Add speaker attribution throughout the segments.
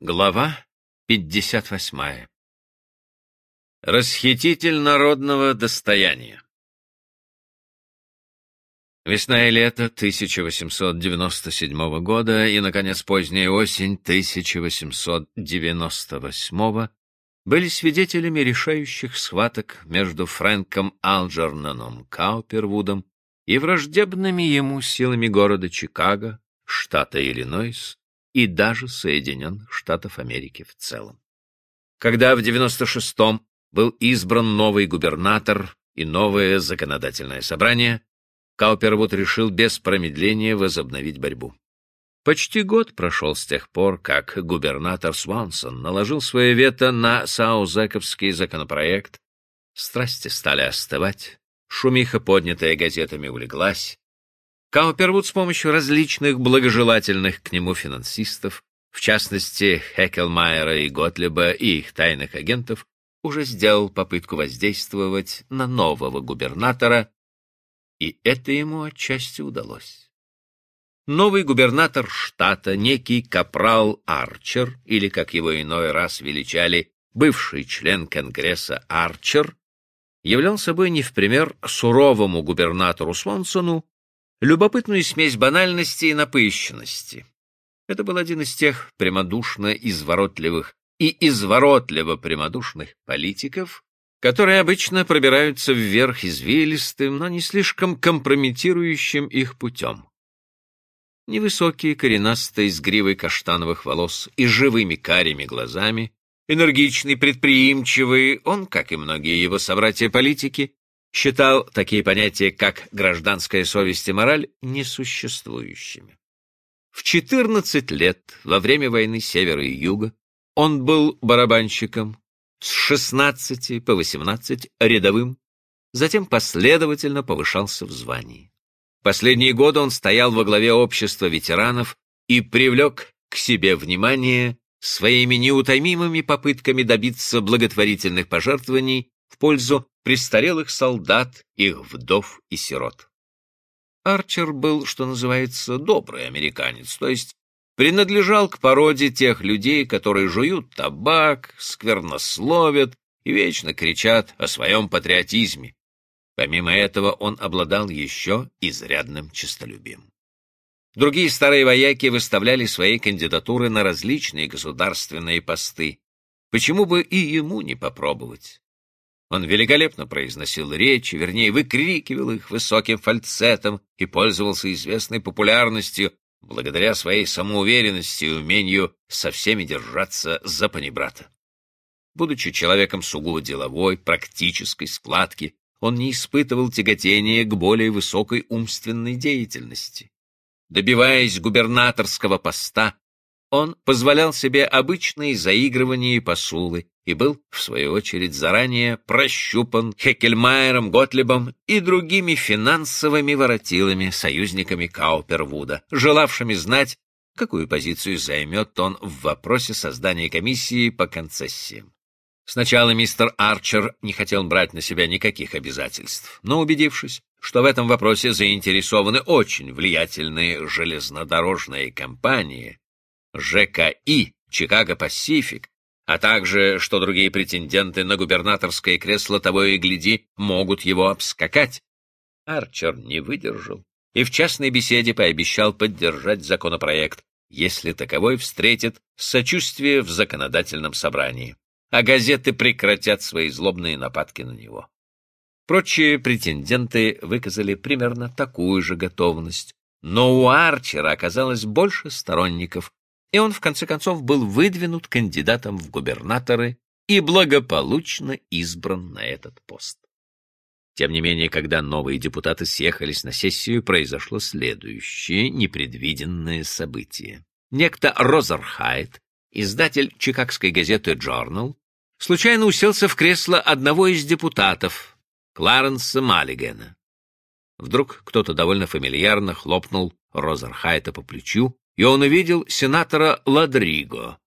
Speaker 1: Глава 58. Расхититель народного достояния. Весна и лето 1897 года и, наконец, поздняя осень 1898 были свидетелями решающих схваток между Фрэнком Алджерноном Каупервудом и враждебными ему силами города Чикаго, штата Иллинойс, и даже Соединенных Штатов Америки в целом. Когда в 96-м был избран новый губернатор и новое законодательное собрание, Каупервуд решил без промедления возобновить борьбу. Почти год прошел с тех пор, как губернатор Свонсон наложил свое вето на Саузековский законопроект. Страсти стали остывать, шумиха, поднятая газетами, улеглась, Каупервуд с помощью различных благожелательных к нему финансистов, в частности Хекелмайера и Готлеба и их тайных агентов, уже сделал попытку воздействовать на нового губернатора, и это ему отчасти удалось. Новый губернатор штата, некий капрал Арчер, или, как его иной раз величали, бывший член Конгресса Арчер, являл собой не в пример суровому губернатору Свонсону любопытную смесь банальности и напыщенности. Это был один из тех прямодушно изворотливых и изворотливо прямодушных политиков, которые обычно пробираются вверх извилистым, но не слишком компрометирующим их путем. Невысокий, коренастый, с гривой каштановых волос и живыми карими глазами, энергичный, предприимчивый, он, как и многие его собратья-политики, считал такие понятия, как гражданская совесть и мораль, несуществующими. В 14 лет, во время войны Севера и Юга, он был барабанщиком, с 16 по 18 рядовым, затем последовательно повышался в звании. Последние годы он стоял во главе общества ветеранов и привлек к себе внимание своими неутомимыми попытками добиться благотворительных пожертвований в пользу престарелых солдат, их вдов и сирот. Арчер был, что называется, добрый американец, то есть принадлежал к породе тех людей, которые жуют табак, сквернословят и вечно кричат о своем патриотизме. Помимо этого он обладал еще изрядным честолюбием. Другие старые вояки выставляли свои кандидатуры на различные государственные посты. Почему бы и ему не попробовать? Он великолепно произносил речи, вернее, выкрикивал их высоким фальцетом и пользовался известной популярностью благодаря своей самоуверенности и умению со всеми держаться за панибрата. Будучи человеком сугубо деловой, практической складки, он не испытывал тяготения к более высокой умственной деятельности. Добиваясь губернаторского поста, он позволял себе обычные заигрывания и посулы и был, в свою очередь, заранее прощупан Хекельмайером, Готлебом и другими финансовыми воротилами, союзниками Каупервуда, желавшими знать, какую позицию займет он в вопросе создания комиссии по концессиям. Сначала мистер Арчер не хотел брать на себя никаких обязательств, но убедившись, что в этом вопросе заинтересованы очень влиятельные железнодорожные компании, ЖКИ, Чикаго Пасифик, а также, что другие претенденты на губернаторское кресло того и гляди могут его обскакать. Арчер не выдержал и в частной беседе пообещал поддержать законопроект, если таковой встретит сочувствие в законодательном собрании, а газеты прекратят свои злобные нападки на него. Прочие претенденты выказали примерно такую же готовность, но у Арчера оказалось больше сторонников, и он, в конце концов, был выдвинут кандидатом в губернаторы и благополучно избран на этот пост. Тем не менее, когда новые депутаты съехались на сессию, произошло следующее непредвиденное событие. Некто Розерхайт, издатель чикагской газеты «Джорнал», случайно уселся в кресло одного из депутатов, Кларенса Маллигена. Вдруг кто-то довольно фамильярно хлопнул Розерхайта по плечу, и он увидел сенатора Ладриго.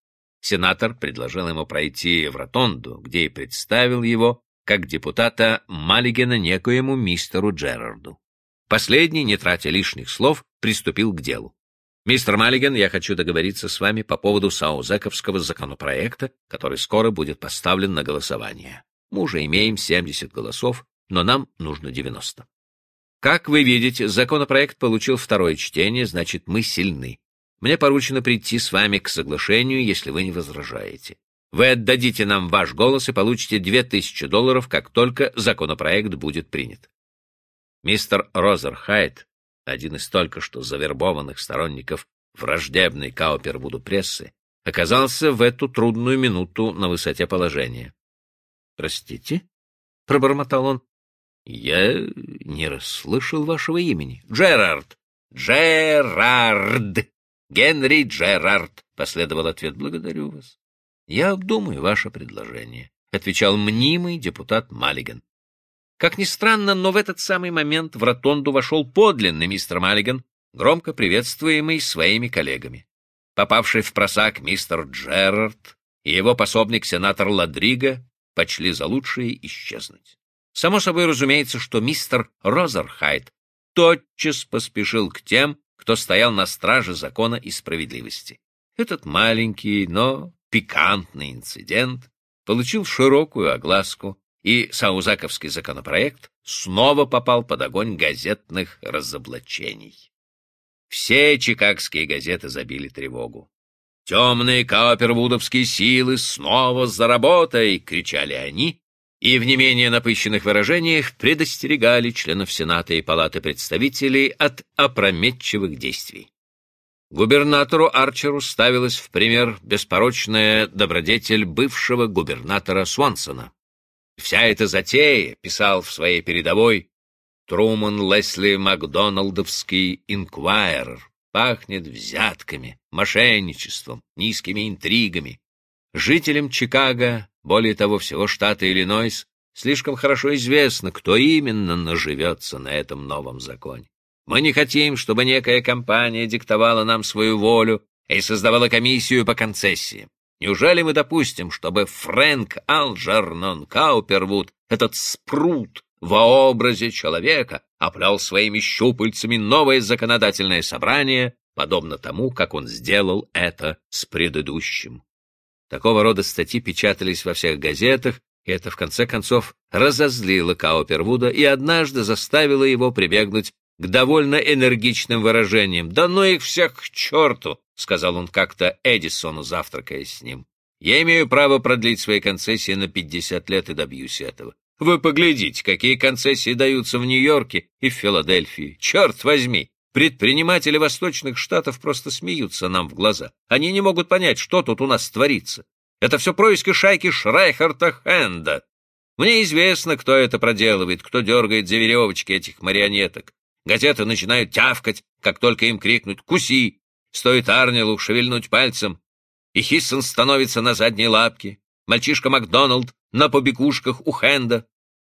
Speaker 1: Сенатор предложил ему пройти в ротонду, где и представил его как депутата Маллигена некоему мистеру Джерарду. Последний, не тратя лишних слов, приступил к делу. Мистер Маллиган, я хочу договориться с вами по поводу Саузековского законопроекта, который скоро будет поставлен на голосование. Мы уже имеем 70 голосов, но нам нужно 90. Как вы видите, законопроект получил второе чтение, значит, мы сильны. Мне поручено прийти с вами к соглашению, если вы не возражаете. Вы отдадите нам ваш голос и получите 2000 долларов, как только законопроект будет принят. Мистер Розерхайт, один из только что завербованных сторонников враждебной Каупервуду прессы, оказался в эту трудную минуту на высоте положения. — Простите? — пробормотал он. Я не расслышал вашего имени. Джерард! Джерард! Генри Джерард! Последовал ответ. Благодарю вас. Я обдумаю ваше предложение, отвечал мнимый депутат Маллиган. Как ни странно, но в этот самый момент в ротонду вошел подлинный мистер Маллиган, громко приветствуемый своими коллегами. Попавший в просак мистер Джерард и его пособник сенатор Ладриго почли за лучшее исчезнуть. Само собой разумеется, что мистер Розерхайт тотчас поспешил к тем, кто стоял на страже закона и справедливости. Этот маленький, но пикантный инцидент получил широкую огласку, и саузаковский законопроект снова попал под огонь газетных разоблачений. Все чикагские газеты забили тревогу. «Темные каупервудовские силы снова за работой!» — кричали они, и в не менее напыщенных выражениях предостерегали членов Сената и Палаты представителей от опрометчивых действий. Губернатору Арчеру ставилась в пример беспорочная добродетель бывшего губернатора Суансона. «Вся эта затея», — писал в своей передовой Труман Лесли Макдоналдовский инквайрер, пахнет взятками, мошенничеством, низкими интригами. Жителям Чикаго более того, всего штата Иллинойс слишком хорошо известно, кто именно наживется на этом новом законе. Мы не хотим, чтобы некая компания диктовала нам свою волю и создавала комиссию по концессиям. Неужели мы допустим, чтобы Фрэнк Алджернон Каупервуд, этот спрут во образе человека, оплел своими щупальцами новое законодательное собрание, подобно тому, как он сделал это с предыдущим? Такого рода статьи печатались во всех газетах, и это, в конце концов, разозлило Каупервуда и однажды заставило его прибегнуть к довольно энергичным выражениям. «Да ну их всех к черту!» — сказал он как-то Эдисону, завтракая с ним. «Я имею право продлить свои концессии на 50 лет и добьюсь этого. Вы поглядите, какие концессии даются в Нью-Йорке и в Филадельфии. Черт возьми! Предприниматели восточных штатов просто смеются нам в глаза. Они не могут понять, что тут у нас творится. Это все происки шайки Шрайхарта Хенда. Мне известно, кто это проделывает, кто дергает за веревочки этих марионеток. Газеты начинают тявкать, как только им крикнуть «Куси!» Стоит Арнилу шевельнуть пальцем, и Хиссон становится на задней лапке. Мальчишка Макдоналд на побегушках у Хенда.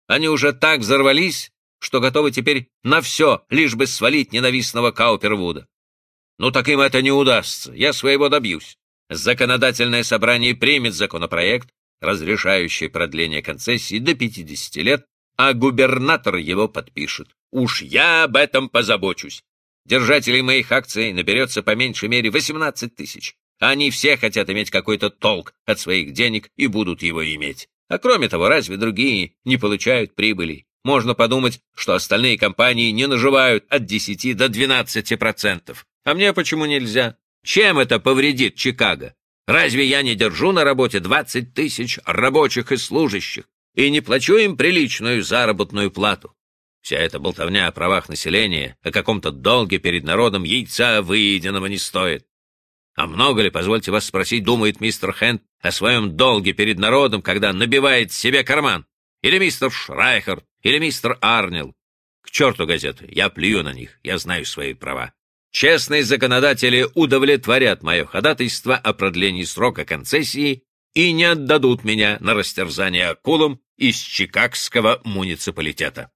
Speaker 1: Они уже так взорвались, что готовы теперь на все, лишь бы свалить ненавистного Каупервуда. Ну так им это не удастся, я своего добьюсь. Законодательное собрание примет законопроект, разрешающий продление концессии до 50 лет, а губернатор его подпишет. Уж я об этом позабочусь. Держателей моих акций наберется по меньшей мере 18 тысяч. Они все хотят иметь какой-то толк от своих денег и будут его иметь. А кроме того, разве другие не получают прибыли? Можно подумать, что остальные компании не наживают от 10 до 12 процентов. А мне почему нельзя? Чем это повредит Чикаго? Разве я не держу на работе 20 тысяч рабочих и служащих и не плачу им приличную заработную плату? Вся эта болтовня о правах населения, о каком-то долге перед народом яйца выеденного не стоит. А много ли, позвольте вас спросить, думает мистер Хэнд о своем долге перед народом, когда набивает себе карман? Или мистер Шрайхер, или мистер Арнил. К черту газеты, я плюю на них, я знаю свои права. Честные законодатели удовлетворят мое ходатайство о продлении срока концессии и не отдадут меня на растерзание акулам из Чикагского муниципалитета.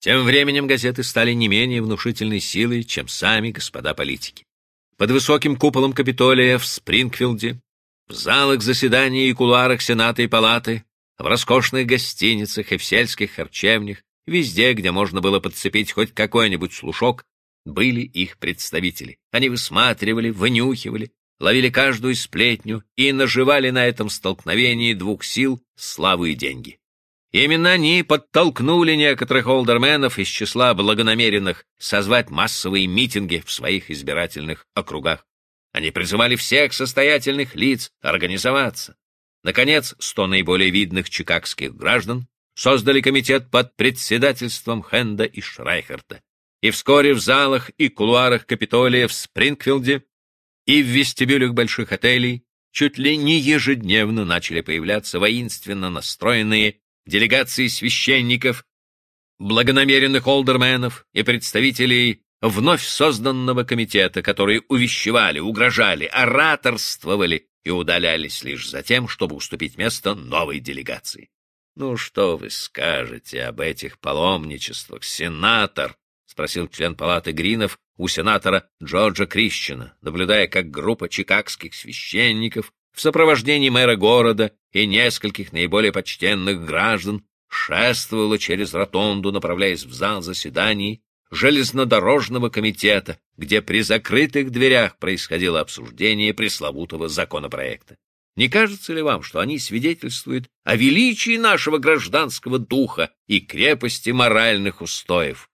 Speaker 1: Тем временем газеты стали не менее внушительной силой, чем сами господа политики. Под высоким куполом Капитолия в Спрингфилде, в залах заседаний и кулуарах Сената и Палаты, в роскошных гостиницах и в сельских харчевнях, везде, где можно было подцепить хоть какой-нибудь слушок, были их представители. Они высматривали, вынюхивали, ловили каждую сплетню и наживали на этом столкновении двух сил славу и деньги. Именно они подтолкнули некоторых олдерменов из числа благонамеренных созвать массовые митинги в своих избирательных округах. Они призывали всех состоятельных лиц организоваться. Наконец, сто наиболее видных чикагских граждан создали комитет под председательством Хенда и Шрайхерта. И вскоре в залах и кулуарах Капитолия в Спрингфилде и в вестибюлях больших отелей чуть ли не ежедневно начали появляться воинственно настроенные делегации священников, благонамеренных олдерменов и представителей вновь созданного комитета, которые увещевали, угрожали, ораторствовали и удалялись лишь за тем, чтобы уступить место новой делегации. «Ну что вы скажете об этих паломничествах, сенатор?» — спросил член палаты Гринов у сенатора Джорджа Крищена, наблюдая, как группа чикагских священников в сопровождении мэра города и нескольких наиболее почтенных граждан шествовала через ротонду, направляясь в зал заседаний железнодорожного комитета, где при закрытых дверях происходило обсуждение пресловутого законопроекта. Не кажется ли вам, что они свидетельствуют о величии нашего гражданского духа и крепости моральных устоев?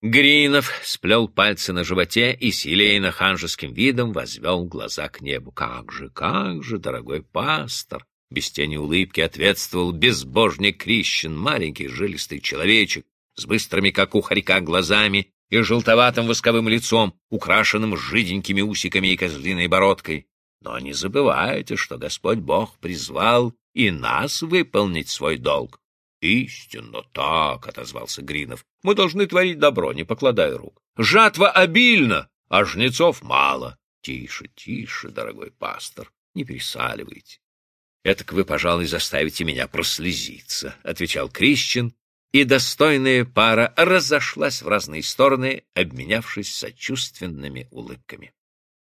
Speaker 1: Гринов сплел пальцы на животе и силейно ханжеским видом возвел глаза к небу. «Как же, как же, дорогой пастор!» Без тени улыбки ответствовал безбожник Крищен, маленький жилистый человечек, с быстрыми, как у хорька, глазами и желтоватым восковым лицом, украшенным жиденькими усиками и козлиной бородкой. Но не забывайте, что Господь Бог призвал и нас выполнить свой долг. — Истинно так, — отозвался Гринов. — Мы должны творить добро, не покладая рук. Жатва обильна, а жнецов мало. Тише, тише, дорогой пастор, не пересаливайте. — Этак вы, пожалуй, заставите меня прослезиться, — отвечал Крищен, и достойная пара разошлась в разные стороны, обменявшись сочувственными улыбками.